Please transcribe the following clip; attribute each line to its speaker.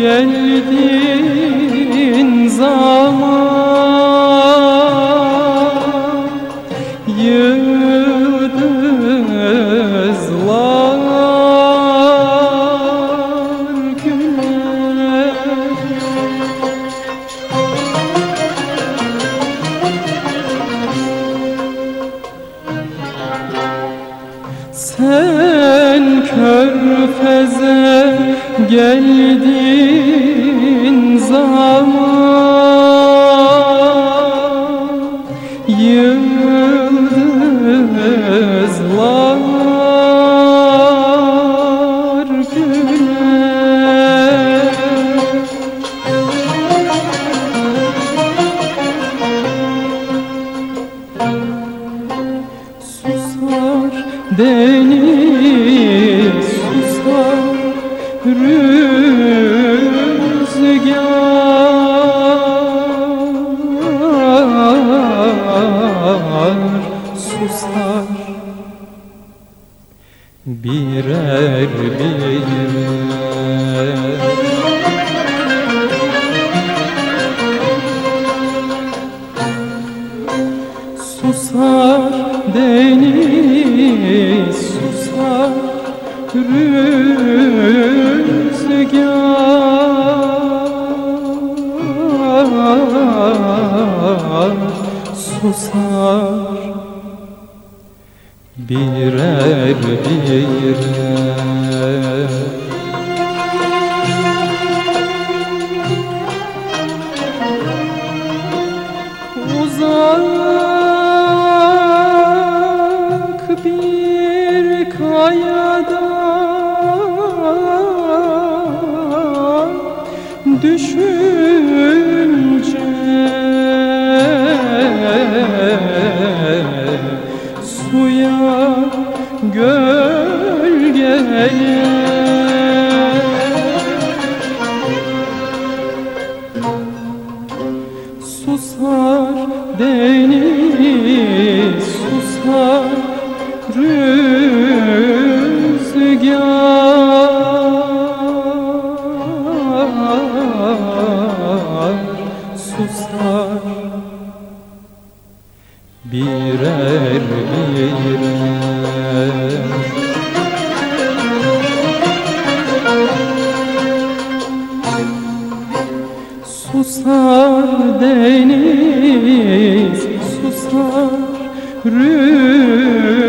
Speaker 1: geldiğin zaman. Yıldızlar güler Sen körfeze geldiğin Yıldızlar güler. Susar deniz susar rüzgar susar. Birer birer Susar deniz susar rüzgar susar birer birer Uzak bir kayada düşünce suya gölgeye birer birer. Susar deniz, susar rüzgar